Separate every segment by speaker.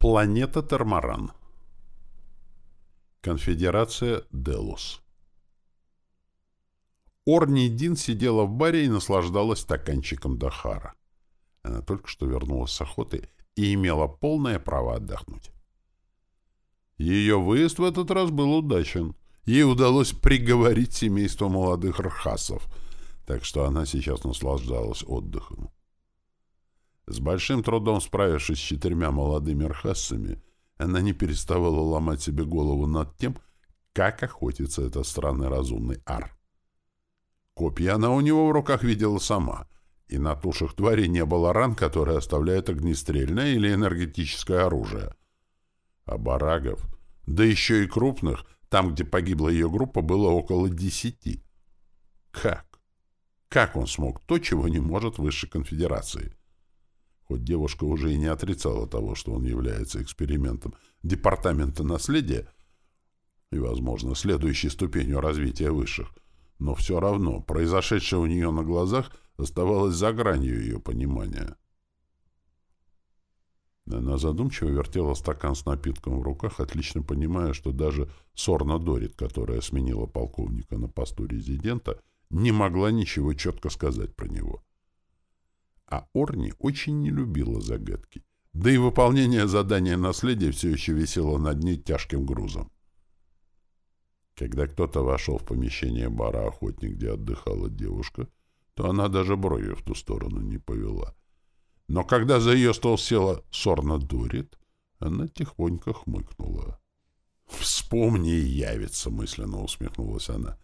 Speaker 1: Планета Термаран. Конфедерация Делус. Орни Дин сидела в баре и наслаждалась стаканчиком Дахара. Она только что вернулась с охоты и имела полное право отдохнуть. Ее выезд в этот раз был удачен. Ей удалось приговорить семейство молодых рхасов, так что она сейчас наслаждалась отдыхом. С большим трудом справившись с четырьмя молодыми архассами, она не переставала ломать себе голову над тем, как охотится этот странный разумный ар. Копья она у него в руках видела сама, и на тушах твари не было ран, которые оставляют огнестрельное или энергетическое оружие. А барагов, да еще и крупных, там, где погибла ее группа, было около десяти. Как? Как он смог то, чего не может высшей конфедерации? Хоть девушка уже и не отрицала того, что он является экспериментом департамента наследия и, возможно, следующей ступенью развития высших, но все равно произошедшее у нее на глазах оставалось за гранью ее понимания. Она задумчиво вертела стакан с напитком в руках, отлично понимая, что даже Сорна Дорит, которая сменила полковника на посту резидента, не могла ничего четко сказать про него. А Орни очень не любила загадки. Да и выполнение задания наследия все еще висело над ней тяжким грузом. Когда кто-то вошел в помещение бара «Охотник», где отдыхала девушка, то она даже бровью в ту сторону не повела. Но когда за ее стол села Сорна Дурит, она тихонько хмыкнула. «Вспомни и явится», — мысленно усмехнулась она.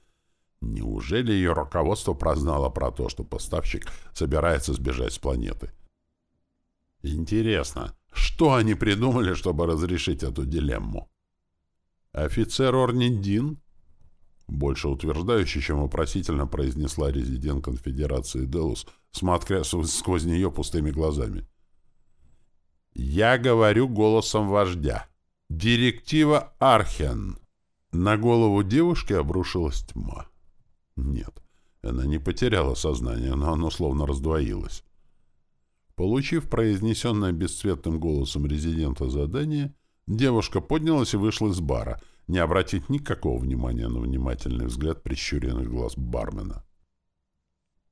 Speaker 1: Неужели ее руководство прознало про то, что поставщик собирается сбежать с планеты? Интересно, что они придумали, чтобы разрешить эту дилемму? Офицер Орнидин? Больше утверждающий, чем вопросительно произнесла резидент конфедерации Делус, смотря сквозь нее пустыми глазами. «Я говорю голосом вождя. Директива Архен». На голову девушки обрушилась тьма. Нет, она не потеряла сознание, но оно словно раздвоилось. Получив произнесенное бесцветным голосом резидента задание, девушка поднялась и вышла из бара, не обратив никакого внимания на внимательный взгляд прищуренных глаз бармена.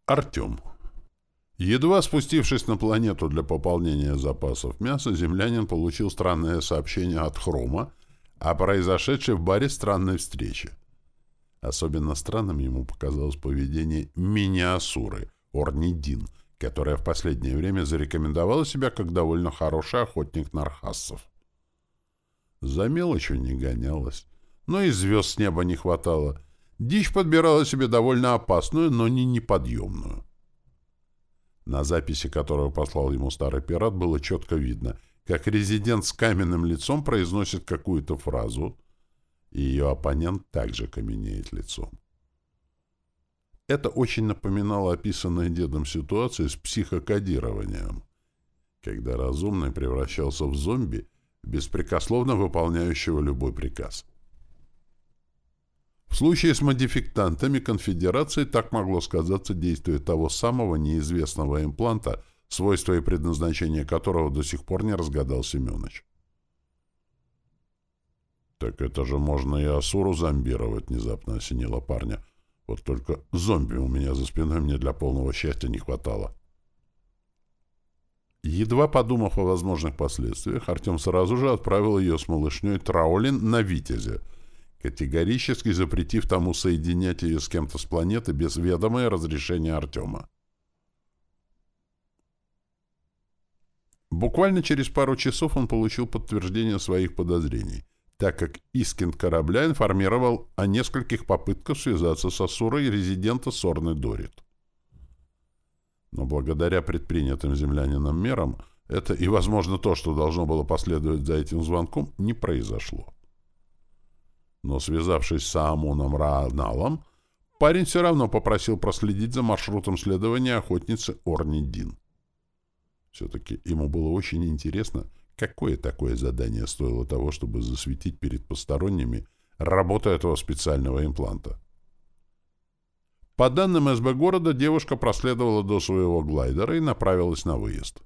Speaker 1: Артем. Едва спустившись на планету для пополнения запасов мяса, землянин получил странное сообщение от Хрома о произошедшей в баре странной встрече. Особенно странным ему показалось поведение Миниасуры, Орнидин, которая в последнее время зарекомендовала себя как довольно хороший охотник нархассов. За мелочью не гонялась, но и звезд с неба не хватало. Дичь подбирала себе довольно опасную, но не неподъемную. На записи, которую послал ему старый пират, было четко видно, как резидент с каменным лицом произносит какую-то фразу — и ее оппонент также каменеет лицом. Это очень напоминало описанную дедом ситуацию с психокодированием, когда разумный превращался в зомби, беспрекословно выполняющего любой приказ. В случае с модификтантами конфедерации так могло сказаться действие того самого неизвестного импланта, свойства и предназначение которого до сих пор не разгадал Семенович. «Так это же можно и Асуру зомбировать», — внезапно осенило парня. «Вот только зомби у меня за спиной мне для полного счастья не хватало». Едва подумав о возможных последствиях, Артем сразу же отправил ее с малышней Траулин на Витязе, категорически запретив тому соединять ее с кем-то с планеты без ведома и разрешения Артема. Буквально через пару часов он получил подтверждение своих подозрений так как Искин корабля информировал о нескольких попытках связаться с Асурой резидента Сорны Дорит. Но благодаря предпринятым землянином мерам это и, возможно, то, что должно было последовать за этим звонком, не произошло. Но связавшись с Аамуном Рааналом, парень все равно попросил проследить за маршрутом следования охотницы Орни Дин. Все-таки ему было очень интересно, Какое такое задание стоило того, чтобы засветить перед посторонними работу этого специального импланта? По данным СБ города, девушка проследовала до своего глайдера и направилась на выезд.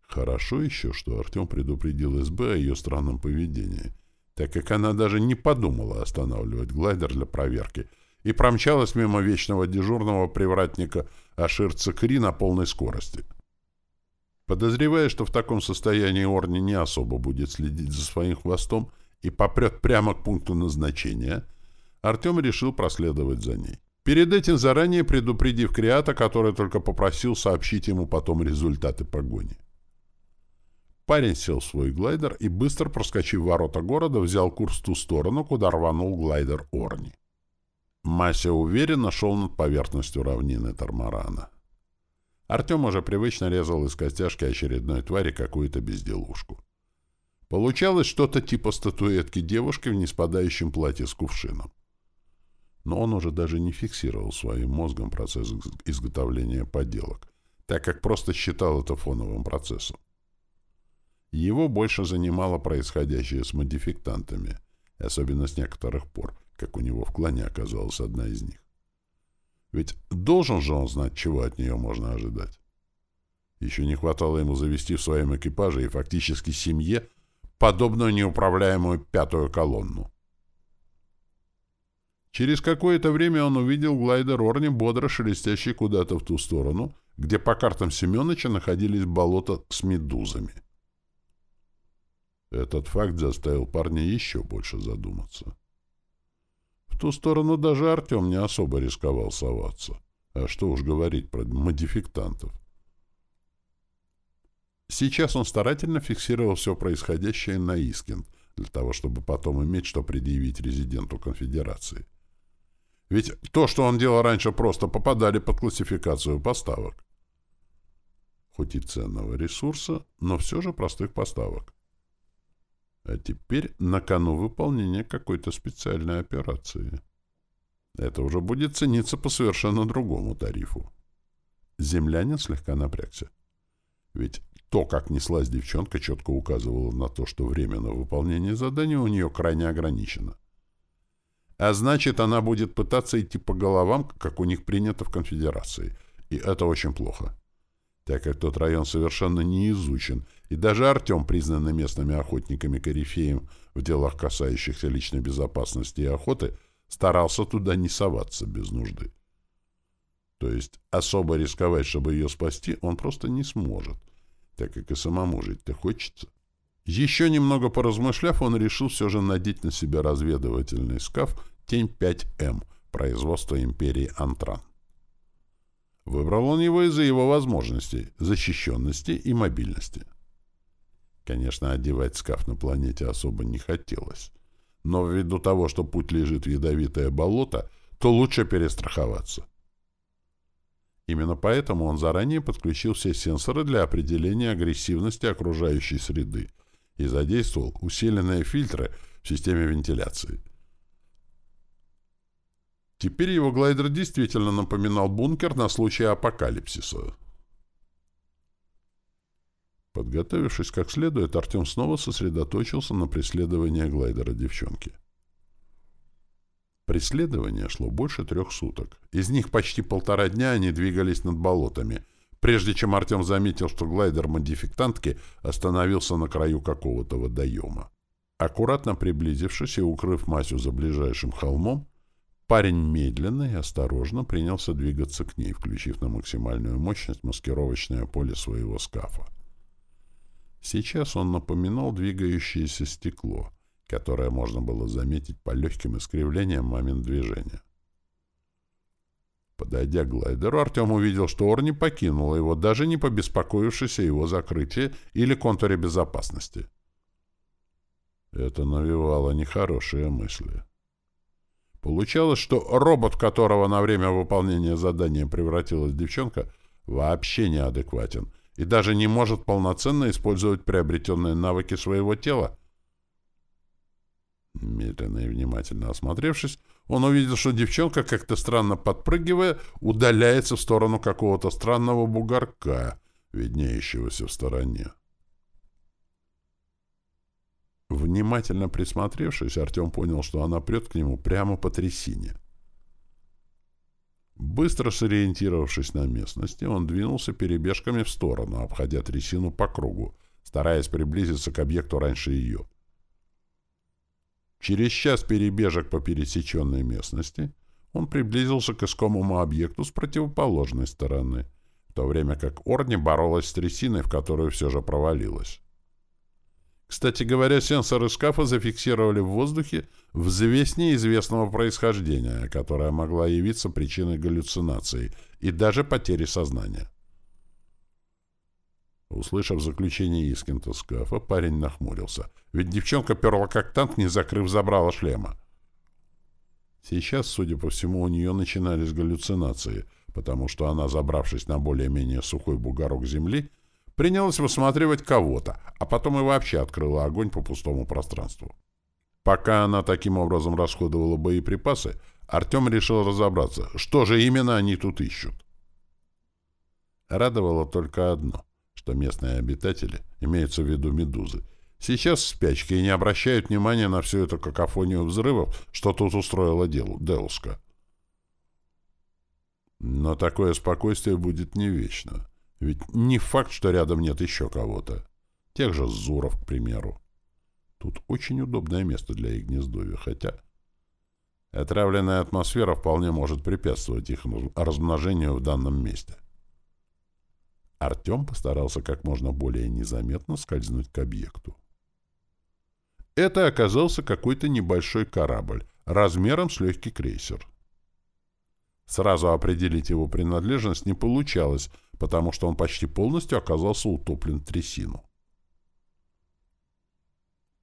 Speaker 1: Хорошо еще, что Артем предупредил СБ о ее странном поведении, так как она даже не подумала останавливать глайдер для проверки и промчалась мимо вечного дежурного привратника Ашир Цикри на полной скорости. Подозревая, что в таком состоянии Орни не особо будет следить за своим хвостом и попрет прямо к пункту назначения, Артем решил проследовать за ней. Перед этим заранее предупредив Криата, который только попросил сообщить ему потом результаты погони. Парень сел в свой глайдер и, быстро проскочив ворота города, взял курс в ту сторону, куда рванул глайдер Орни. Мася уверенно шел над поверхностью равнины Тормарана. Артем уже привычно резал из костяшки очередной твари какую-то безделушку. Получалось что-то типа статуэтки девушки в неспадающем платье с кувшином. Но он уже даже не фиксировал своим мозгом процесс изготовления поделок, так как просто считал это фоновым процессом. Его больше занимало происходящее с модификтантами, особенно с некоторых пор, как у него в клане оказалась одна из них. Ведь должен же он знать, чего от нее можно ожидать. Еще не хватало ему завести в своем экипаже и фактически семье подобную неуправляемую пятую колонну. Через какое-то время он увидел глайдер Орни, бодро шелестящий куда-то в ту сторону, где по картам Семеновича находились болота с медузами. Этот факт заставил парня еще больше задуматься. Ту сторону даже Артем не особо рисковал соваться. А что уж говорить про модификтантов. Сейчас он старательно фиксировал все происходящее на Искин, для того, чтобы потом иметь что предъявить резиденту конфедерации. Ведь то, что он делал раньше, просто попадали под классификацию поставок. Хоть и ценного ресурса, но все же простых поставок. А теперь на кону выполнения какой-то специальной операции. Это уже будет цениться по совершенно другому тарифу. Землянин слегка напрягся. Ведь то, как неслась девчонка, четко указывало на то, что время на выполнение задания у нее крайне ограничено. А значит, она будет пытаться идти по головам, как у них принято в конфедерации. И это очень плохо так как тот район совершенно не изучен, и даже Артем, признанный местными охотниками корифеем в делах, касающихся личной безопасности и охоты, старался туда не соваться без нужды. То есть особо рисковать, чтобы ее спасти, он просто не сможет, так как и самому жить-то хочется. Еще немного поразмышляв, он решил все же надеть на себя разведывательный скаф «Тень-5М» производства империи Антран. Выбрал он его из-за его возможностей, защищенности и мобильности. Конечно, одевать скаф на планете особо не хотелось. Но ввиду того, что путь лежит в ядовитое болото, то лучше перестраховаться. Именно поэтому он заранее подключил все сенсоры для определения агрессивности окружающей среды и задействовал усиленные фильтры в системе вентиляции. Теперь его глайдер действительно напоминал бункер на случай апокалипсиса. Подготовившись как следует, Артем снова сосредоточился на преследовании глайдера девчонки. Преследование шло больше трех суток. Из них почти полтора дня они двигались над болотами, прежде чем Артем заметил, что глайдер модификтантки остановился на краю какого-то водоема. Аккуратно приблизившись и укрыв Масю за ближайшим холмом, Парень медленно и осторожно принялся двигаться к ней, включив на максимальную мощность маскировочное поле своего скафа. Сейчас он напоминал двигающееся стекло, которое можно было заметить по легким искривлениям момент движения. Подойдя к глайдеру, Артем увидел, что Орни покинула его, даже не побеспокоившись о его закрытии или контуре безопасности. Это навевало нехорошие мысли. Получалось, что робот, которого на время выполнения задания превратилась девчонка, вообще неадекватен и даже не может полноценно использовать приобретенные навыки своего тела. Медленно и внимательно осмотревшись, он увидел, что девчонка, как-то странно подпрыгивая, удаляется в сторону какого-то странного бугорка, виднеющегося в стороне. Внимательно присмотревшись, Артем понял, что она прет к нему прямо по трясине. Быстро сориентировавшись на местности, он двинулся перебежками в сторону, обходя трясину по кругу, стараясь приблизиться к объекту раньше ее. Через час перебежек по пересеченной местности он приблизился к искомому объекту с противоположной стороны, в то время как Орни боролась с трясиной, в которую все же провалилась. Кстати говоря, сенсоры скафа зафиксировали в воздухе взвесь неизвестного происхождения, которая могла явиться причиной галлюцинации и даже потери сознания. Услышав заключение Искинта скафа, парень нахмурился, ведь девчонка перла как танк, не закрыв забрала шлема. Сейчас, судя по всему, у нее начинались галлюцинации, потому что она, забравшись на более-менее сухой бугорок земли, принялась высматривать кого-то, а потом и вообще открыла огонь по пустому пространству. Пока она таким образом расходовала боеприпасы, Артем решил разобраться, что же именно они тут ищут. Радовало только одно, что местные обитатели, имеются в виду медузы, сейчас в спячке и не обращают внимания на всю эту какофонию взрывов, что тут устроила Делуска. Но такое спокойствие будет не вечно. Ведь не факт, что рядом нет еще кого-то. Тех же Зуров, к примеру. Тут очень удобное место для их гнездовья, хотя... Отравленная атмосфера вполне может препятствовать их размножению в данном месте. Артем постарался как можно более незаметно скользнуть к объекту. Это оказался какой-то небольшой корабль, размером с легкий крейсер. Сразу определить его принадлежность не получалось, потому что он почти полностью оказался утоплен в трясину.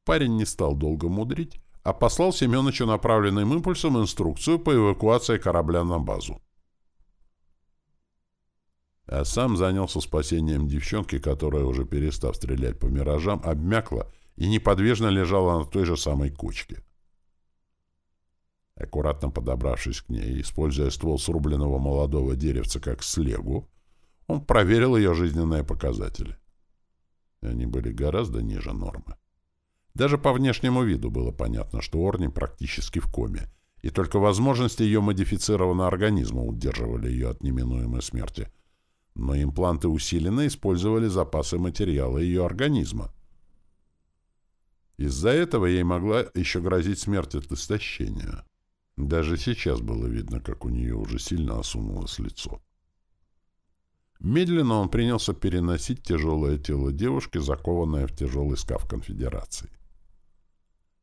Speaker 1: Парень не стал долго мудрить, а послал Семеновичу направленным импульсом инструкцию по эвакуации корабля на базу. А сам занялся спасением девчонки, которая, уже перестав стрелять по миражам, обмякла и неподвижно лежала на той же самой кучке. Аккуратно подобравшись к ней, используя ствол срубленного молодого деревца как слегу, он проверил ее жизненные показатели. Они были гораздо ниже нормы. Даже по внешнему виду было понятно, что Орни практически в коме, и только возможности ее модифицированного организма удерживали ее от неминуемой смерти. Но импланты усиленно использовали запасы материала ее организма. Из-за этого ей могла еще грозить смерть от истощения. Даже сейчас было видно, как у нее уже сильно осунулось лицо. Медленно он принялся переносить тяжелое тело девушки, закованное в тяжелый скаф конфедерации.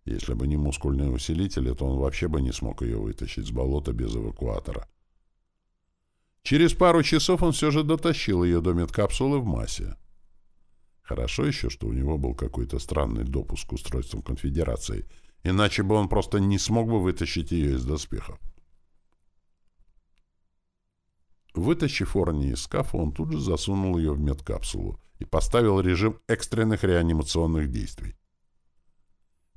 Speaker 1: Если бы не мускульные усилители, то он вообще бы не смог ее вытащить с болота без эвакуатора. Через пару часов он все же дотащил ее до медкапсулы в массе. Хорошо еще, что у него был какой-то странный допуск к устройствам конфедерации, иначе бы он просто не смог бы вытащить ее из доспехов. Вытащив Орни из скафа, он тут же засунул ее в медкапсулу и поставил режим экстренных реанимационных действий.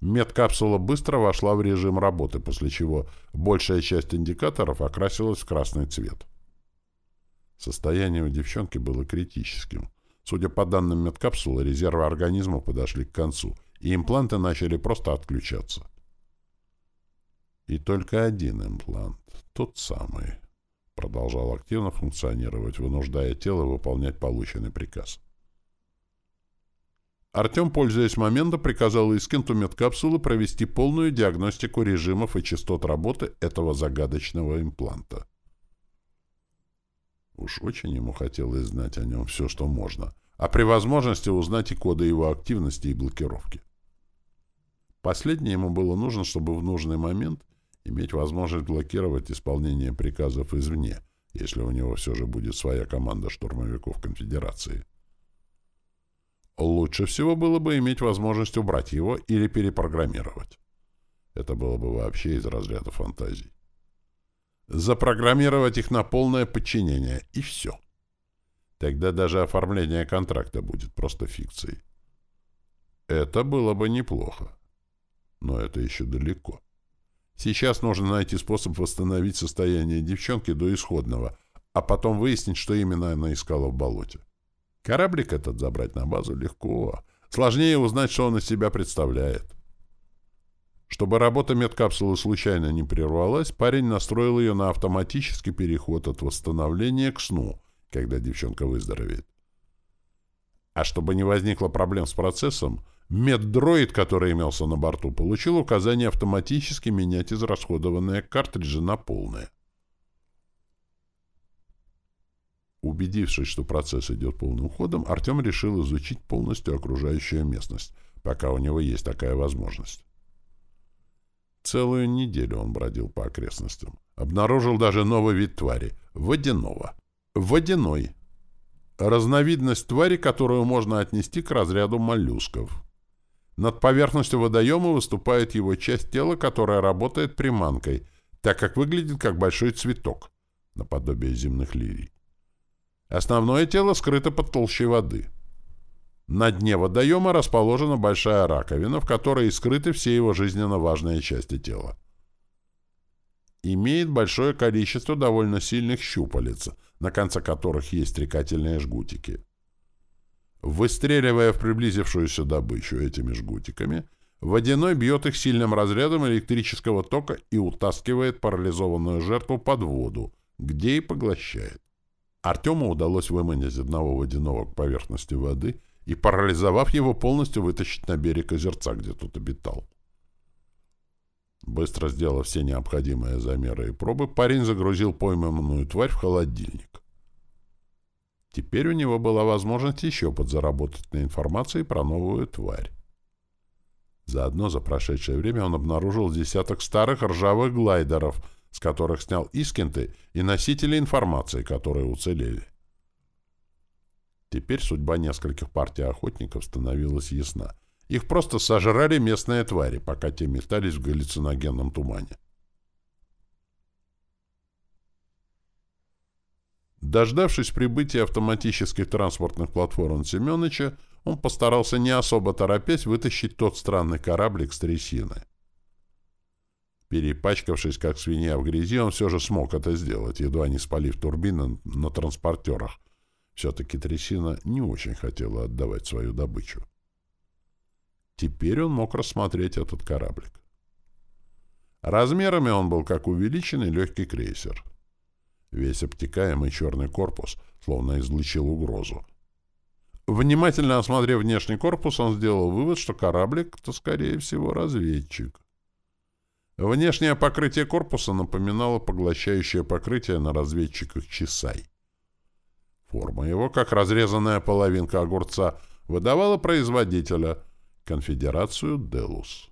Speaker 1: Медкапсула быстро вошла в режим работы, после чего большая часть индикаторов окрасилась в красный цвет. Состояние у девчонки было критическим. Судя по данным медкапсулы, резервы организма подошли к концу, и импланты начали просто отключаться. И только один имплант, тот самый, продолжал активно функционировать, вынуждая тело выполнять полученный приказ. Артем, пользуясь моментом, приказал Искенту медкапсулы провести полную диагностику режимов и частот работы этого загадочного импланта. Уж очень ему хотелось знать о нем все, что можно, а при возможности узнать и коды его активности и блокировки. Последнее ему было нужно, чтобы в нужный момент иметь возможность блокировать исполнение приказов извне, если у него все же будет своя команда штурмовиков Конфедерации. Лучше всего было бы иметь возможность убрать его или перепрограммировать. Это было бы вообще из разряда фантазий. Запрограммировать их на полное подчинение, и все. Тогда даже оформление контракта будет просто фикцией. Это было бы неплохо. Но это еще далеко. Сейчас нужно найти способ восстановить состояние девчонки до исходного, а потом выяснить, что именно она искала в болоте. Кораблик этот забрать на базу легко. Сложнее узнать, что он из себя представляет. Чтобы работа медкапсулы случайно не прервалась, парень настроил ее на автоматический переход от восстановления к сну, когда девчонка выздоровеет. А чтобы не возникло проблем с процессом, меддроид, который имелся на борту, получил указание автоматически менять израсходованные картриджи на полные. Убедившись, что процесс идет полным ходом, Артем решил изучить полностью окружающую местность, пока у него есть такая возможность. Целую неделю он бродил по окрестностям. Обнаружил даже новый вид твари — водяного. Водяной. Разновидность твари, которую можно отнести к разряду моллюсков. Над поверхностью водоема выступает его часть тела, которая работает приманкой, так как выглядит как большой цветок, наподобие земных лилий. Основное тело скрыто под толщей воды. На дне водоема расположена большая раковина, в которой скрыты все его жизненно важные части тела. Имеет большое количество довольно сильных щупалец, на конце которых есть стрекательные жгутики. Выстреливая в приблизившуюся добычу этими жгутиками, водяной бьет их сильным разрядом электрического тока и утаскивает парализованную жертву под воду, где и поглощает. Артему удалось выманить одного водяного к поверхности воды и, парализовав его, полностью вытащить на берег озерца, где тот обитал. Быстро сделав все необходимые замеры и пробы, парень загрузил пойманную тварь в холодильник. Теперь у него была возможность еще подзаработать на информации про новую тварь. Заодно за прошедшее время он обнаружил десяток старых ржавых глайдеров — с которых снял искенты и носители информации, которые уцелели. Теперь судьба нескольких партий охотников становилась ясна. Их просто сожрали местные твари, пока те метались в галлюциногенном тумане. Дождавшись прибытия автоматических транспортных платформ Семеновича, он постарался не особо торопясь вытащить тот странный кораблик с трясиной. Перепачкавшись, как свинья в грязи, он все же смог это сделать, едва не спалив турбины на транспортерах. Все-таки трясина не очень хотела отдавать свою добычу. Теперь он мог рассмотреть этот кораблик. Размерами он был как увеличенный легкий крейсер. Весь обтекаемый черный корпус словно излучил угрозу. Внимательно осмотрев внешний корпус, он сделал вывод, что кораблик — то, скорее всего, разведчик. Внешнее покрытие корпуса напоминало поглощающее покрытие на разведчиках Чесай. Форма его, как разрезанная половинка огурца, выдавала производителя — конфедерацию Делус.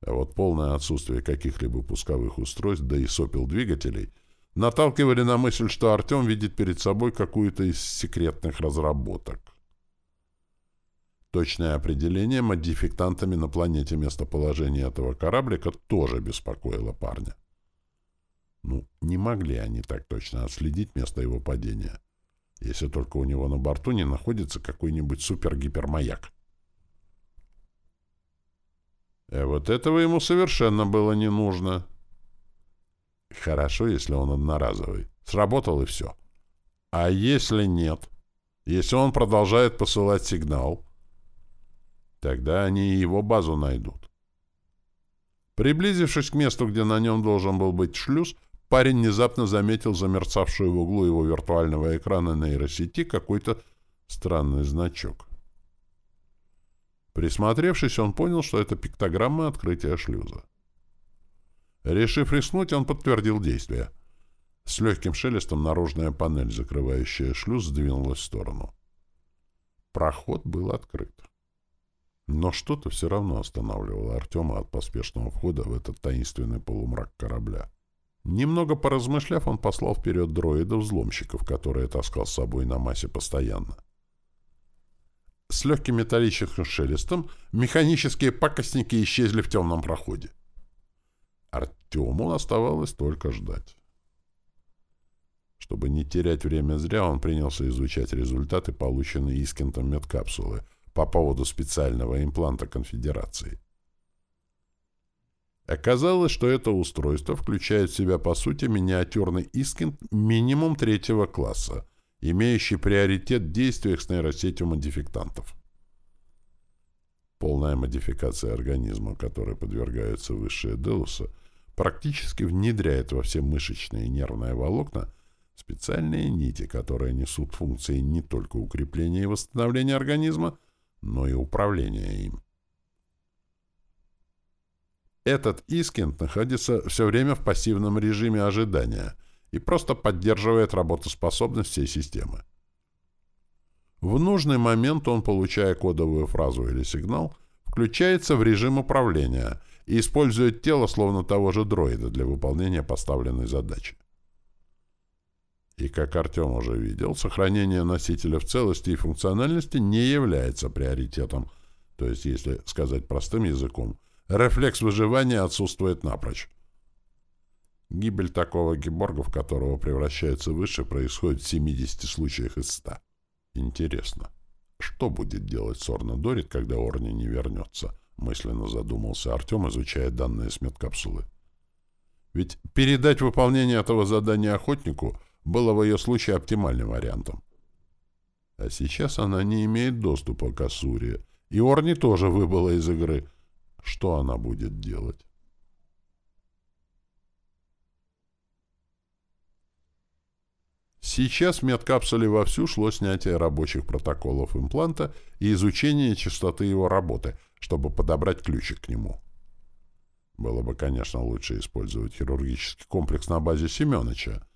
Speaker 1: А вот полное отсутствие каких-либо пусковых устройств, да и сопел двигателей, наталкивали на мысль, что Артем видит перед собой какую-то из секретных разработок. Точное определение модификтантами на планете местоположения этого кораблика тоже беспокоило парня. Ну, не могли они так точно отследить место его падения, если только у него на борту не находится какой-нибудь супер-гипермаяк. А вот этого ему совершенно было не нужно. Хорошо, если он одноразовый. Сработал и все. А если нет? Если он продолжает посылать сигнал, Тогда они его базу найдут. Приблизившись к месту, где на нем должен был быть шлюз, парень внезапно заметил замерцавшую в углу его виртуального экрана нейросети какой-то странный значок. Присмотревшись, он понял, что это пиктограмма открытия шлюза. Решив рискнуть, он подтвердил действие. С легким шелестом наружная панель, закрывающая шлюз, сдвинулась в сторону. Проход был открыт. Но что-то все равно останавливало Артема от поспешного входа в этот таинственный полумрак корабля. Немного поразмышляв, он послал вперед дроидов-взломщиков, которые таскал с собой на массе постоянно. С легким металлическим шелестом механические пакостники исчезли в темном проходе. Артему оставалось только ждать. Чтобы не терять время зря, он принялся изучать результаты, полученные Искентом медкапсулы — по поводу специального импланта конфедерации. Оказалось, что это устройство включает в себя, по сути, миниатюрный Искин минимум третьего класса, имеющий приоритет в действиях с нейросетью модификтантов. Полный полная модификация организма, которой подвергаются высшие Делуса, практически внедряет во все мышечные и нервные волокна специальные нити, которые несут функции не только укрепления и восстановления организма, но и управления им. Этот Искинд находится все время в пассивном режиме ожидания и просто поддерживает работоспособность всей системы. В нужный момент он, получая кодовую фразу или сигнал, включается в режим управления и использует тело словно того же дроида для выполнения поставленной задачи. И, как Артем уже видел, сохранение носителя в целости и функциональности не является приоритетом, то есть, если сказать простым языком, рефлекс выживания отсутствует напрочь. Гибель такого гиборга, в которого превращается выше, происходит в 70 случаях из 100. Интересно, что будет делать Сорна Дорит, когда Орни не вернется? Мысленно задумался Артем, изучая данные с медкапсулы. Ведь передать выполнение этого задания охотнику было в ее случае оптимальным вариантом. А сейчас она не имеет доступа к Асуре, и Орни тоже выбыла из игры. Что она будет делать? Сейчас в медкапсуле вовсю шло снятие рабочих протоколов импланта и изучение частоты его работы, чтобы подобрать ключик к нему. Было бы, конечно, лучше использовать хирургический комплекс на базе Семеновича,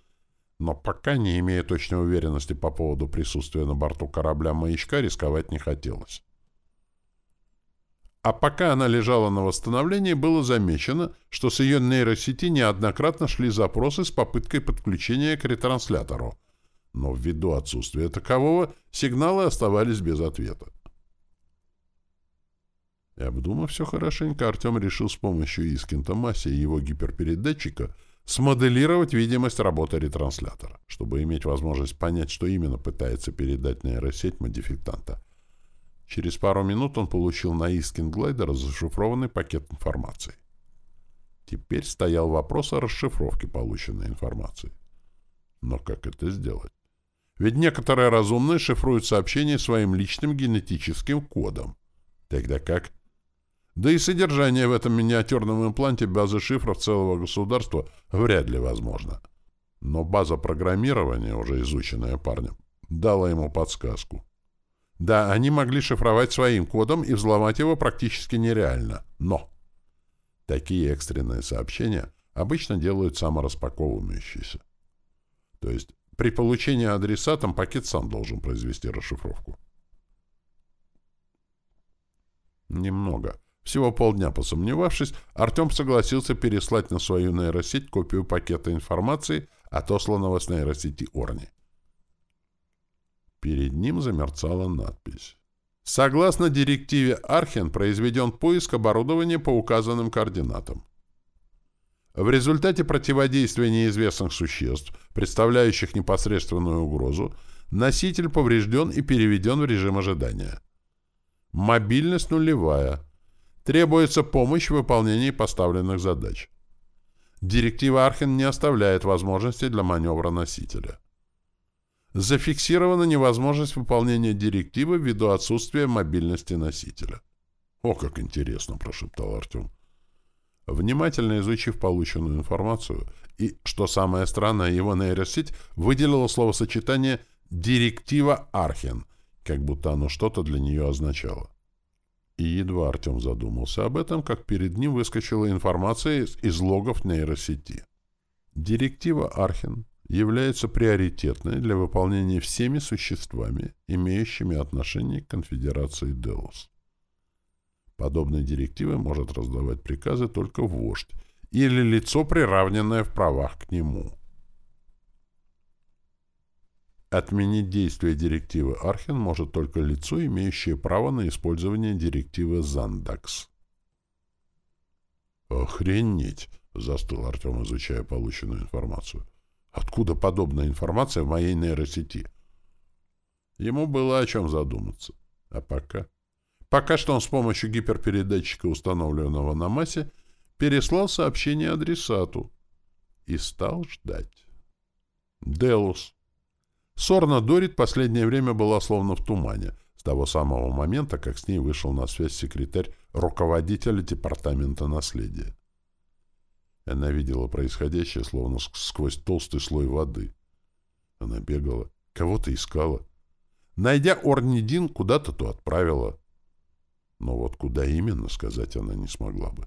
Speaker 1: но пока, не имея точной уверенности по поводу присутствия на борту корабля «Маячка», рисковать не хотелось. А пока она лежала на восстановлении, было замечено, что с ее нейросети неоднократно шли запросы с попыткой подключения к ретранслятору, но ввиду отсутствия такового сигналы оставались без ответа. И обдумав все хорошенько, Артем решил с помощью Искинта Масси и его гиперпередатчика смоделировать видимость работы ретранслятора, чтобы иметь возможность понять, что именно пытается передать нейросеть модификтанта. Через пару минут он получил на Искин глайдера зашифрованный пакет информации. Теперь стоял вопрос о расшифровке полученной информации. Но как это сделать? Ведь некоторые разумные шифруют сообщения своим личным генетическим кодом. Тогда как? Да и содержание в этом миниатюрном импланте базы шифров целого государства вряд ли возможно. Но база программирования, уже изученная парнем, дала ему подсказку. Да, они могли шифровать своим кодом и взломать его практически нереально. Но такие экстренные сообщения обычно делают самораспаковывающиеся. То есть при получении адресатом пакет сам должен произвести расшифровку. Немного. Всего полдня посомневавшись, Артем согласился переслать на свою нейросеть копию пакета информации, отосланного с нейросети Орни. Перед ним замерцала надпись. Согласно директиве Архен произведен поиск оборудования по указанным координатам. В результате противодействия неизвестных существ, представляющих непосредственную угрозу, носитель поврежден и переведен в режим ожидания. Мобильность нулевая. Требуется помощь в выполнении поставленных задач. Директива Архен не оставляет возможности для маневра носителя. Зафиксирована невозможность выполнения директивы ввиду отсутствия мобильности носителя. «О, как интересно!» – прошептал Артем. Внимательно изучив полученную информацию, и, что самое странное, его нейросеть выделила словосочетание «директива Архен», как будто оно что-то для нее означало. И едва Артем задумался об этом, как перед ним выскочила информация из, из логов нейросети. Директива Архен является приоритетной для выполнения всеми существами, имеющими отношение к конфедерации Делос. Подобные директивы может раздавать приказы только вождь или лицо, приравненное в правах к нему. Отменить действие директивы Архен может только лицо, имеющее право на использование директивы Зандакс. «Охренеть!» — застыл Артем, изучая полученную информацию. «Откуда подобная информация в моей нейросети?» Ему было о чем задуматься. А пока... Пока что он с помощью гиперпередатчика, установленного на массе, переслал сообщение адресату и стал ждать. Делус. Сорна Дорит последнее время была словно в тумане, с того самого момента, как с ней вышел на связь секретарь руководителя департамента наследия. Она видела происходящее, словно сквозь толстый слой воды. Она бегала, кого-то искала. Найдя Орнидин, куда-то то отправила. Но вот куда именно, сказать она не смогла бы.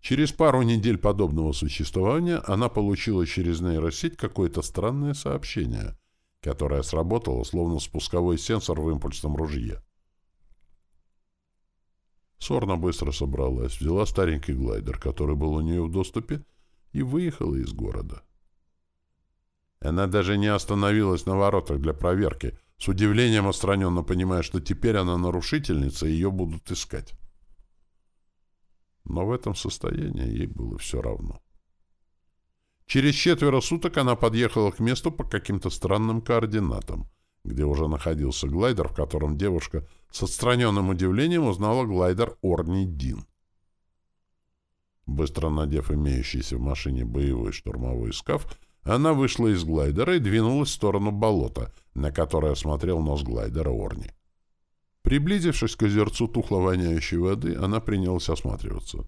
Speaker 1: Через пару недель подобного существования она получила через нейросеть какое-то странное сообщение, которое сработало словно спусковой сенсор в импульсном ружье. Сорна быстро собралась, взяла старенький глайдер, который был у нее в доступе, и выехала из города. Она даже не остановилась на воротах для проверки, с удивлением отстраненно понимая, что теперь она нарушительница, и ее будут искать. Но в этом состоянии ей было все равно. Через четверо суток она подъехала к месту по каким-то странным координатам, где уже находился глайдер, в котором девушка с отстраненным удивлением узнала глайдер Орни Дин. Быстро надев имеющийся в машине боевой штурмовой скаф, она вышла из глайдера и двинулась в сторону болота, на которое смотрел нос глайдера Орни. Приблизившись к озерцу тухло воняющей воды, она принялась осматриваться.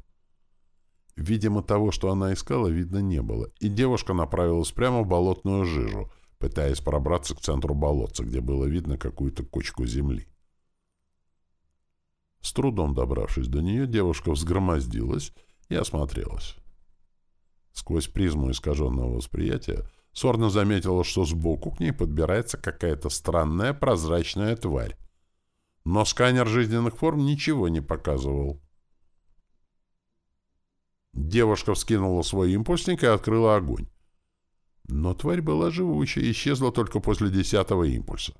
Speaker 1: Видимо, того, что она искала, видно не было, и девушка направилась прямо в болотную жижу, пытаясь пробраться к центру болотца, где было видно какую-то кучку земли. С трудом добравшись до нее, девушка взгромоздилась и осмотрелась. Сквозь призму искаженного восприятия Сорна заметила, что сбоку к ней подбирается какая-то странная прозрачная тварь, но сканер жизненных форм ничего не показывал. Девушка вскинула свой импульсник и открыла огонь. Но тварь была живучая и исчезла только после десятого импульса.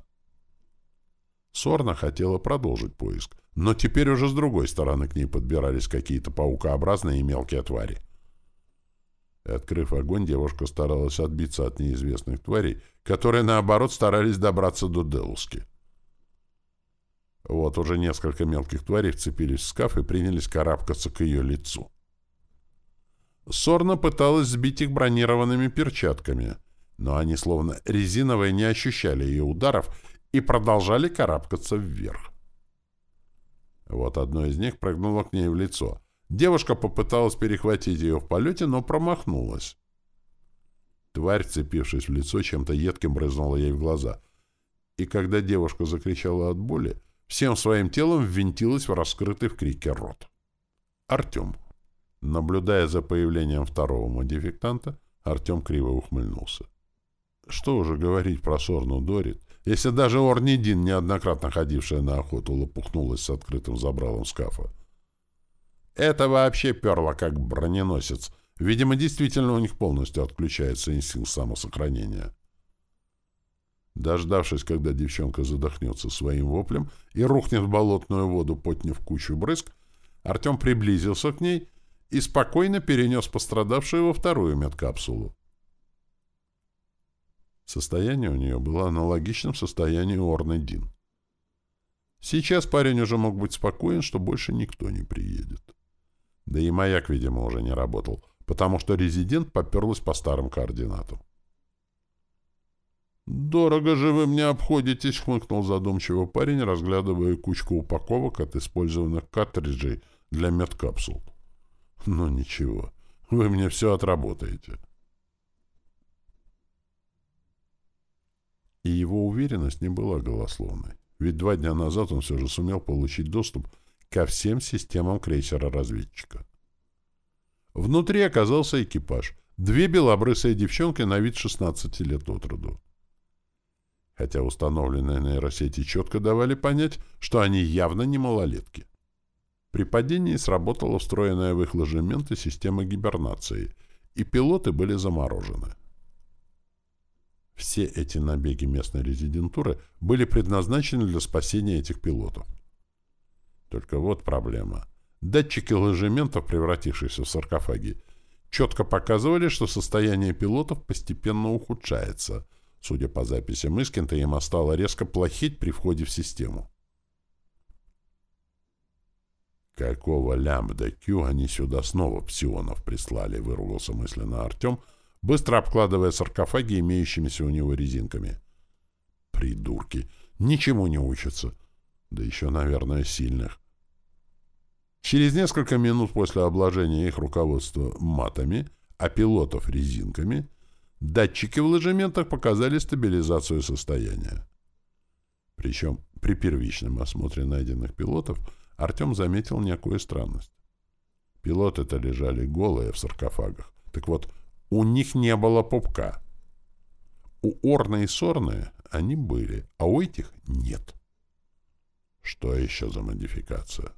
Speaker 1: Сорна хотела продолжить поиск, но теперь уже с другой стороны к ней подбирались какие-то паукообразные и мелкие твари. Открыв огонь, девушка старалась отбиться от неизвестных тварей, которые, наоборот, старались добраться до Делуски. Вот уже несколько мелких тварей вцепились в скаф и принялись карабкаться к ее лицу. Сорна пыталась сбить их бронированными перчатками, но они словно резиновые не ощущали ее ударов и продолжали карабкаться вверх. Вот одно из них прыгнуло к ней в лицо. Девушка попыталась перехватить ее в полете, но промахнулась. Тварь, цепившись в лицо, чем-то едким брызнула ей в глаза. И когда девушка закричала от боли, всем своим телом ввинтилась в раскрытый в крике рот. Артем. Наблюдая за появлением второго модификтанта, Артем криво ухмыльнулся. Что уже говорить про Сорну Дорит, если даже Орнидин, неоднократно ходившая на охоту, лопухнулась с открытым забралом скафа. Это вообще перло как броненосец. Видимо, действительно у них полностью отключается инстинкт самосохранения. Дождавшись, когда девчонка задохнется своим воплем и рухнет в болотную воду, потнив кучу брызг, Артем приблизился к ней и спокойно перенес пострадавшую во вторую медкапсулу. Состояние у нее было аналогичным состоянию Орны Дин. Сейчас парень уже мог быть спокоен, что больше никто не приедет. Да и маяк, видимо, уже не работал, потому что резидент поперлась по старым координатам. «Дорого же вы мне обходитесь», — хмыкнул задумчиво парень, разглядывая кучку упаковок от использованных картриджей для медкапсул. «Ну ничего, вы мне все отработаете». И его уверенность не была голословной, ведь два дня назад он все же сумел получить доступ ко всем системам крейсера-разведчика. Внутри оказался экипаж. Две белобрысые девчонки на вид 16 лет от роду хотя установленные нейросети четко давали понять, что они явно не малолетки. При падении сработала встроенная в их ложементы система гибернации, и пилоты были заморожены. Все эти набеги местной резидентуры были предназначены для спасения этих пилотов. Только вот проблема. Датчики ложементов, превратившиеся в саркофаги, четко показывали, что состояние пилотов постепенно ухудшается – Судя по записям Искента, им стало резко плохить при входе в систему. «Какого лямбда Q они сюда снова псионов прислали?» — выругался мысленно Артем, быстро обкладывая саркофаги имеющимися у него резинками. «Придурки! ничему не учатся. Да еще, наверное, сильных. Через несколько минут после обложения их руководства матами, а пилотов резинками, датчики в ложементах показали стабилизацию состояния. Причем при первичном осмотре найденных пилотов Артем заметил некую странность. Пилоты-то лежали голые в саркофагах. Так вот, у них не было пупка. У Орны и Сорны они были, а у этих нет. Что еще за модификация?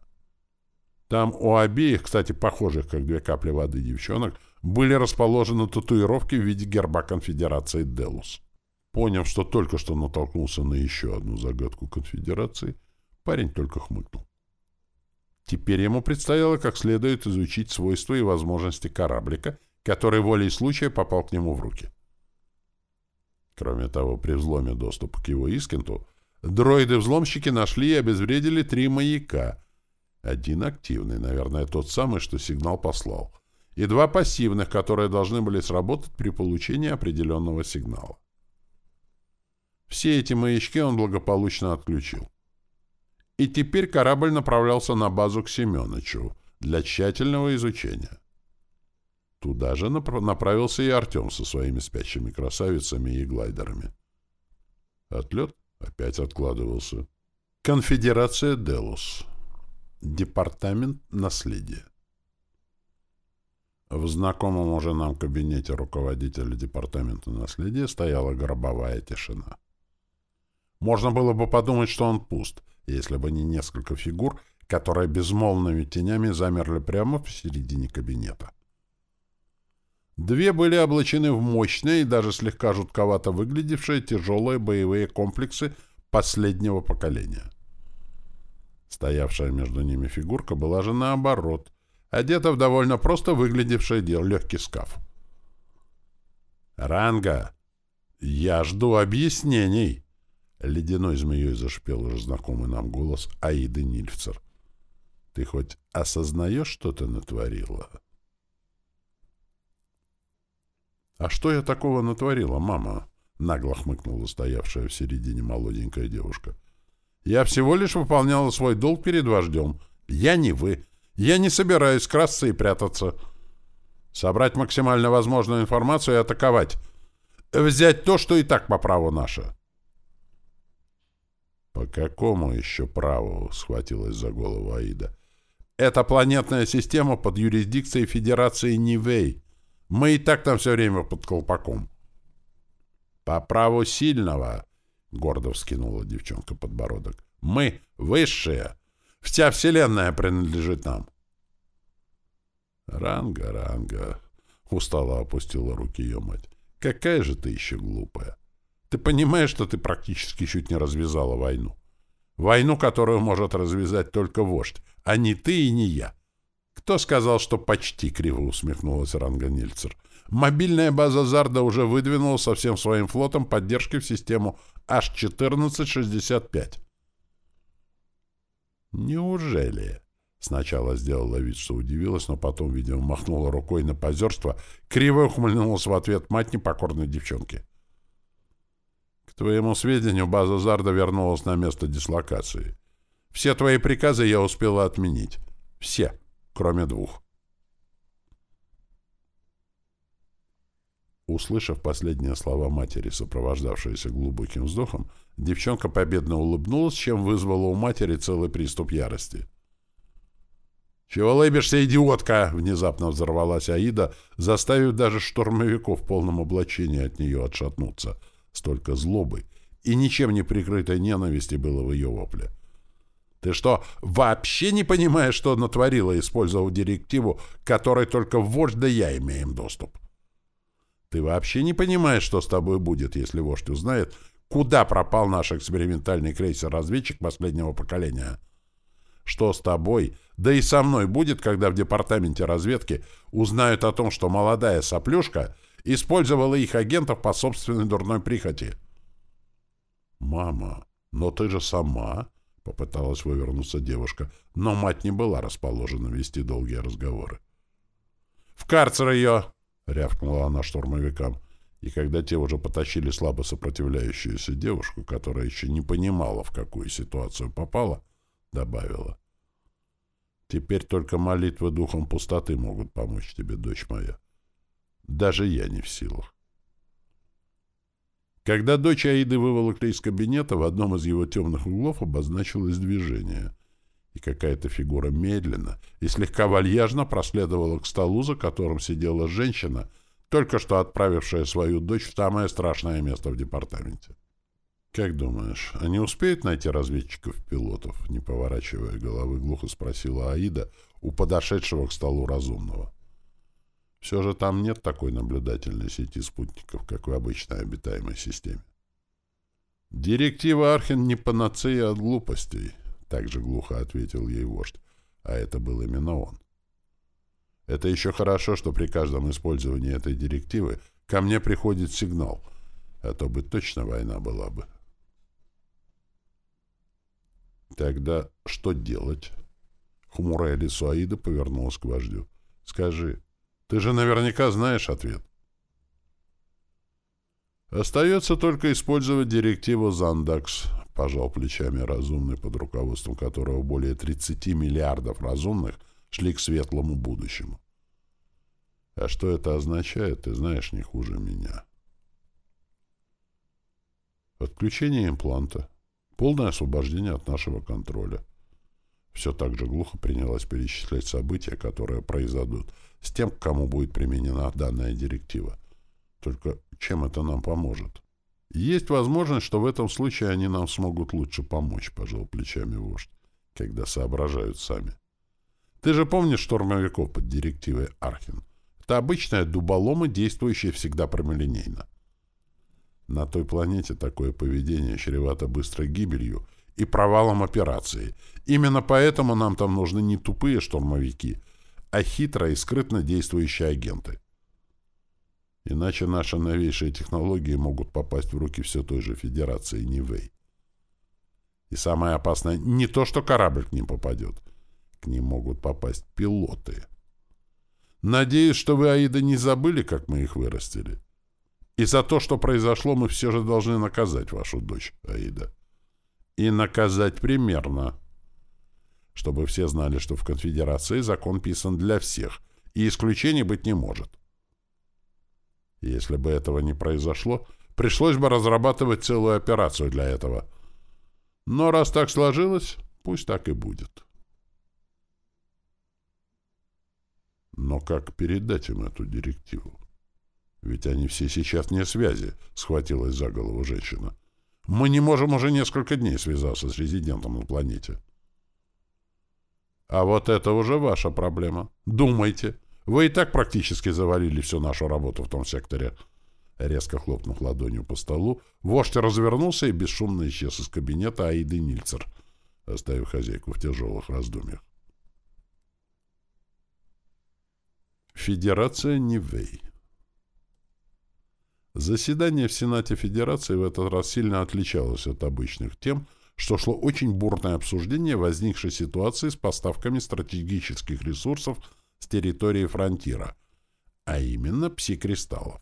Speaker 1: Там у обеих, кстати, похожих, как две капли воды девчонок, были расположены татуировки в виде герба конфедерации Делус. Поняв, что только что натолкнулся на еще одну загадку конфедерации, парень только хмыкнул. Теперь ему предстояло как следует изучить свойства и возможности кораблика, который волей случая попал к нему в руки. Кроме того, при взломе доступа к его Искенту, дроиды-взломщики нашли и обезвредили три маяка. Один активный, наверное, тот самый, что сигнал послал, и два пассивных, которые должны были сработать при получении определенного сигнала. Все эти маячки он благополучно отключил. И теперь корабль направлялся на базу к Семеновичу для тщательного изучения. Туда же направился и Артем со своими спящими красавицами и глайдерами. Отлет опять откладывался. Конфедерация Делус. Департамент наследия. В знакомом уже нам кабинете руководителя департамента наследия стояла гробовая тишина. Можно было бы подумать, что он пуст, если бы не несколько фигур, которые безмолвными тенями замерли прямо в середине кабинета. Две были облачены в мощные и даже слегка жутковато выглядевшие тяжелые боевые комплексы последнего поколения. Стоявшая между ними фигурка была же наоборот, одета в довольно просто выглядевший легкий скаф. «Ранга, я жду объяснений!» Ледяной змеей зашипел уже знакомый нам голос Аиды Нильфцер. «Ты хоть осознаешь, что ты натворила?» «А что я такого натворила, мама?» — нагло хмыкнула стоявшая в середине молоденькая девушка. «Я всего лишь выполняла свой долг перед вождем. Я не вы. Я не собираюсь красться и прятаться. Собрать максимально возможную информацию и атаковать. Взять то, что и так по праву наше». «По какому еще праву?» — схватилась за голову Аида. «Это планетная система под юрисдикцией Федерации Нивей. Мы и так там все время под колпаком». «По праву сильного!» — гордо вскинула девчонка подбородок. «Мы высшие! Вся Вселенная принадлежит нам!» «Ранга, Ранга!» — устало опустила руки ее мать. «Какая же ты еще глупая!» Ты понимаешь, что ты практически чуть не развязала войну? Войну, которую может развязать только вождь, а не ты и не я. Кто сказал, что почти криво усмехнулась Ранга Нильцер? Мобильная база Зарда уже выдвинула со всем своим флотом поддержки в систему H1465. Неужели? Сначала сделала вид, что удивилась, но потом, видимо, махнула рукой на позерство, криво ухмыльнулась в ответ мать непокорной девчонки твоему сведению, база Зарда вернулась на место дислокации. Все твои приказы я успела отменить. Все, кроме двух. Услышав последние слова матери, сопровождавшиеся глубоким вздохом, девчонка победно улыбнулась, чем вызвала у матери целый приступ ярости. «Чего лыбишься, идиотка?» — внезапно взорвалась Аида, заставив даже штурмовиков в полном облачении от нее отшатнуться — Столько злобы и ничем не прикрытой ненависти было в ее вопле. Ты что, вообще не понимаешь, что натворила, использовав директиву, которой только вождь да я имеем доступ? Ты вообще не понимаешь, что с тобой будет, если вождь узнает, куда пропал наш экспериментальный крейсер-разведчик последнего поколения? Что с тобой, да и со мной будет, когда в департаменте разведки узнают о том, что молодая соплюшка — использовала их агентов по собственной дурной прихоти. «Мама, но ты же сама...» — попыталась вывернуться девушка, но мать не была расположена вести долгие разговоры. «В карцер ее!» — рявкнула она штурмовикам. И когда те уже потащили слабо сопротивляющуюся девушку, которая еще не понимала, в какую ситуацию попала, добавила. «Теперь только молитвы духом пустоты могут помочь тебе, дочь моя. Даже я не в силах». Когда дочь Аиды выволокли из кабинета, в одном из его темных углов обозначилось движение, и какая-то фигура медленно и слегка вальяжно проследовала к столу, за которым сидела женщина — только что отправившая свою дочь в самое страшное место в департаменте. «Как думаешь, они успеют найти разведчиков-пилотов?» Не поворачивая головы, глухо спросила Аида у подошедшего к столу разумного. «Все же там нет такой наблюдательной сети спутников, как в обычной обитаемой системе». «Директива Архин не панацея от глупостей», — также глухо ответил ей вождь, а это был именно он. Это еще хорошо, что при каждом использовании этой директивы ко мне приходит сигнал, а то бы точно война была бы. Тогда что делать? Хмурая лицо Аида повернулась к вождю. Скажи, ты же наверняка знаешь ответ. Остается только использовать директиву Зандакс, пожал плечами разумный, под руководством которого более 30 миллиардов разумных шли к светлому будущему. А что это означает, ты знаешь не хуже меня. Отключение импланта. Полное освобождение от нашего контроля. Все так же глухо принялось перечислять события, которые произойдут с тем, к кому будет применена данная директива. Только чем это нам поможет? Есть возможность, что в этом случае они нам смогут лучше помочь, пожал плечами вождь, когда соображают сами. Ты же помнишь штурмовиков под директивой Архин? Это обычная дуболома, действующая всегда прямолинейно. На той планете такое поведение чревато быстрой гибелью и провалом операции. Именно поэтому нам там нужны не тупые штурмовики, а хитро и скрытно действующие агенты. Иначе наши новейшие технологии могут попасть в руки все той же Федерации Нивэй. И самое опасное не то, что корабль к ним попадет — к ним могут попасть пилоты. Надеюсь, что вы, Аида, не забыли, как мы их вырастили. И за то, что произошло, мы все же должны наказать вашу дочь, Аида. И наказать примерно. Чтобы все знали, что в конфедерации закон писан для всех, и исключений быть не может. Если бы этого не произошло, пришлось бы разрабатывать целую операцию для этого. Но раз так сложилось, пусть так и будет. Но как передать им эту директиву? Ведь они все сейчас не связи, схватилась за голову женщина. Мы не можем уже несколько дней связаться с резидентом на планете. А вот это уже ваша проблема. Думайте. Вы и так практически завалили всю нашу работу в том секторе. Резко хлопнув ладонью по столу, вождь развернулся и бесшумно исчез из кабинета Аиды Нильцер, оставив хозяйку в тяжелых раздумьях. Федерация Нивэй. Заседание в Сенате Федерации в этот раз сильно отличалось от обычных тем, что шло очень бурное обсуждение возникшей ситуации с поставками стратегических ресурсов с территории фронтира, а именно пси-кристаллов.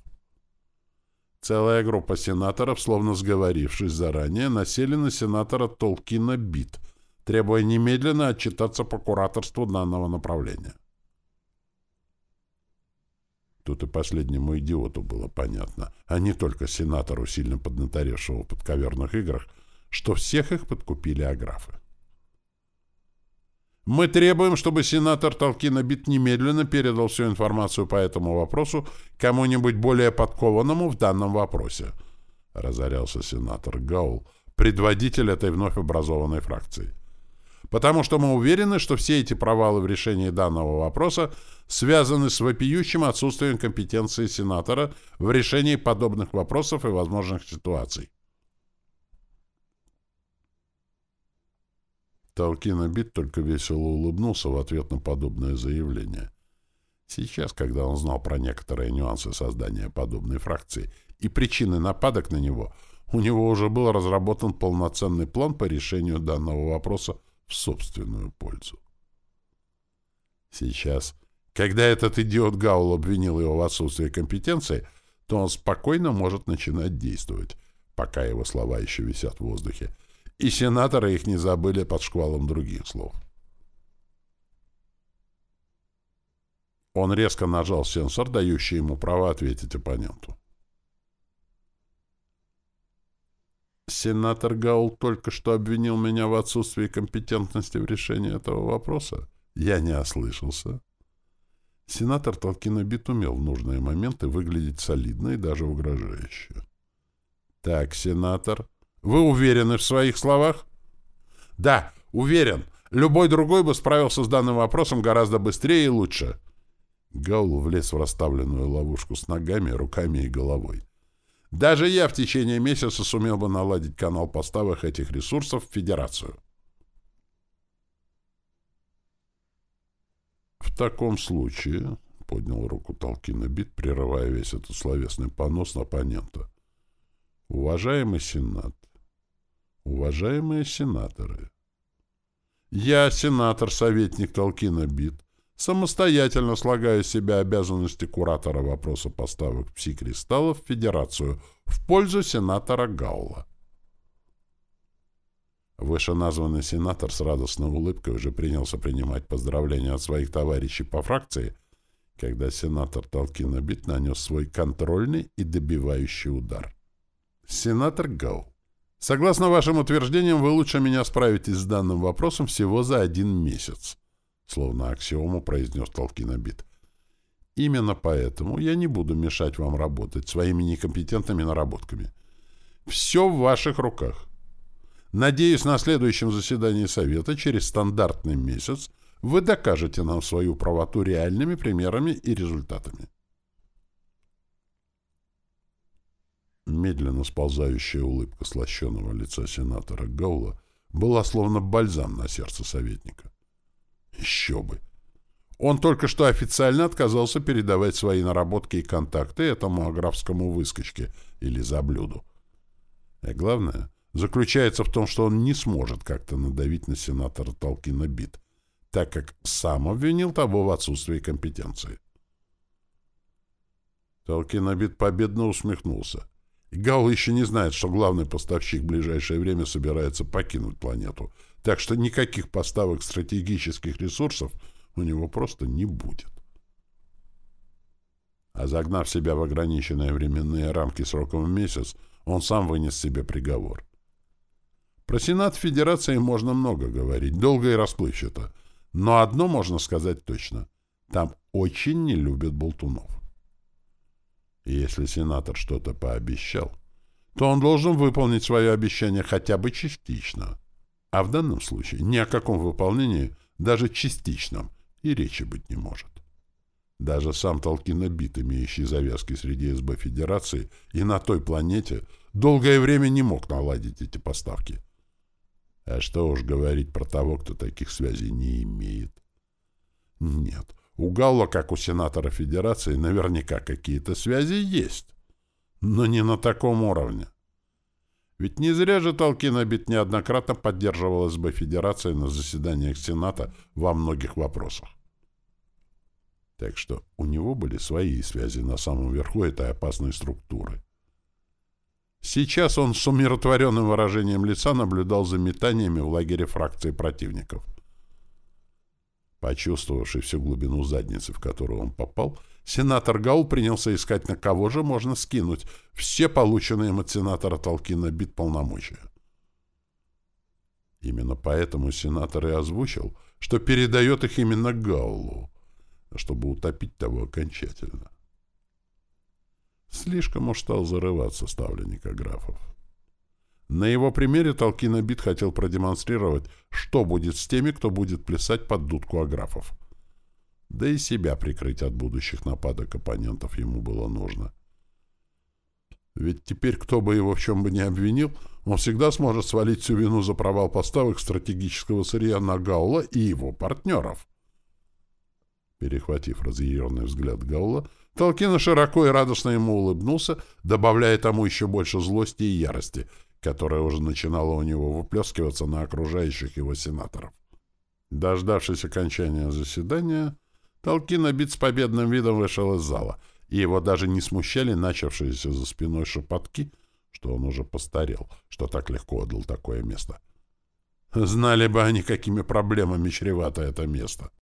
Speaker 1: Целая группа сенаторов, словно сговорившись заранее, насели на сенатора Толкина Бит, требуя немедленно отчитаться по кураторству данного направления. Тут и последнему идиоту было понятно, а не только сенатору, сильно поднаторевшего в подковерных играх, что всех их подкупили аграфы. Мы требуем, чтобы сенатор Толкина Бит немедленно передал всю информацию по этому вопросу кому-нибудь более подкованному в данном вопросе, разорялся сенатор Гаул, предводитель этой вновь образованной фракции потому что мы уверены, что все эти провалы в решении данного вопроса связаны с вопиющим отсутствием компетенции сенатора в решении подобных вопросов и возможных ситуаций. Толкин Бит только весело улыбнулся в ответ на подобное заявление. Сейчас, когда он знал про некоторые нюансы создания подобной фракции и причины нападок на него, у него уже был разработан полноценный план по решению данного вопроса в собственную пользу. Сейчас, когда этот идиот Гаул обвинил его в отсутствии компетенции, то он спокойно может начинать действовать, пока его слова еще висят в воздухе, и сенаторы их не забыли под шквалом других слов. Он резко нажал сенсор, дающий ему право ответить оппоненту. Сенатор Гаул только что обвинил меня в отсутствии компетентности в решении этого вопроса. Я не ослышался. Сенатор Толкинобит умел в нужные моменты выглядеть солидно и даже угрожающе. «Так, сенатор, вы уверены в своих словах?» «Да, уверен. Любой другой бы справился с данным вопросом гораздо быстрее и лучше». Гаул влез в расставленную ловушку с ногами, руками и головой. Даже я в течение месяца сумел бы наладить канал поставок этих ресурсов в Федерацию. В таком случае, — поднял руку Толкина Бит, прерывая весь этот словесный понос оппонента, — уважаемый Сенат, уважаемые сенаторы, я, сенатор-советник Толкина Бит, самостоятельно слагаю с себя обязанности куратора вопроса поставок пси-кристаллов в Федерацию в пользу сенатора Гаула. Вышеназванный сенатор с радостной улыбкой уже принялся принимать поздравления от своих товарищей по фракции, когда сенатор Толкинобит нанес свой контрольный и добивающий удар. Сенатор Гау, согласно вашим утверждениям, вы лучше меня справитесь с данным вопросом всего за один месяц. Словно аксиому произнес Толкинобит. Именно поэтому я не буду мешать вам работать своими некомпетентными наработками. Все в ваших руках. Надеюсь, на следующем заседании Совета через стандартный месяц вы докажете нам свою правоту реальными примерами и результатами. Медленно сползающая улыбка слащенного лица сенатора Гаула была словно бальзам на сердце советника. Еще бы! Он только что официально отказался передавать свои наработки и контакты этому аграфскому выскочке или заблюду. И главное, заключается в том, что он не сможет как-то надавить на сенатора Толкина Бит, так как сам обвинил того в отсутствии компетенции. Толкинобит победно усмехнулся. Гал еще не знает, что главный поставщик в ближайшее время собирается покинуть планету — так что никаких поставок стратегических ресурсов у него просто не будет. А загнав себя в ограниченные временные рамки сроком в месяц, он сам вынес себе приговор. Про Сенат Федерации можно много говорить, долго и расплывчато, но одно можно сказать точно — там очень не любят болтунов. Если сенатор что-то пообещал, то он должен выполнить свое обещание хотя бы частично — а в данном случае ни о каком выполнении, даже частичном, и речи быть не может. Даже сам Толкинобит, имеющий завязки среди СБ Федерации и на той планете, долгое время не мог наладить эти поставки. А что уж говорить про того, кто таких связей не имеет. Нет, у Галла, как у сенатора Федерации, наверняка какие-то связи есть, но не на таком уровне. Ведь не зря же Толкинобит неоднократно поддерживал СБ Федерации на заседаниях Сената во многих вопросах. Так что у него были свои связи на самом верху этой опасной структуры. Сейчас он с умиротворенным выражением лица наблюдал за метаниями в лагере фракции противников. Почувствовавший всю глубину задницы, в которую он попал, Сенатор Гаул принялся искать, на кого же можно скинуть все полученные им от сенатора Толкина бит полномочия. Именно поэтому сенатор и озвучил, что передает их именно Гаулу, чтобы утопить того окончательно. Слишком уж стал зарываться ставленник графов. На его примере Толкинобит хотел продемонстрировать, что будет с теми, кто будет плясать под дудку аграфов да и себя прикрыть от будущих нападок оппонентов ему было нужно. Ведь теперь, кто бы его в чем бы ни обвинил, он всегда сможет свалить всю вину за провал поставок стратегического сырья на Гаула и его партнеров. Перехватив разъяренный взгляд Гаула, Толкина широко и радостно ему улыбнулся, добавляя тому еще больше злости и ярости, которая уже начинала у него выплескиваться на окружающих его сенаторов. Дождавшись окончания заседания, Толкин, обид с победным видом, вышел из зала и его даже не смущали начавшиеся за спиной шепотки, что он уже постарел, что так легко отдал такое место. Знали бы они, какими проблемами чревато это место.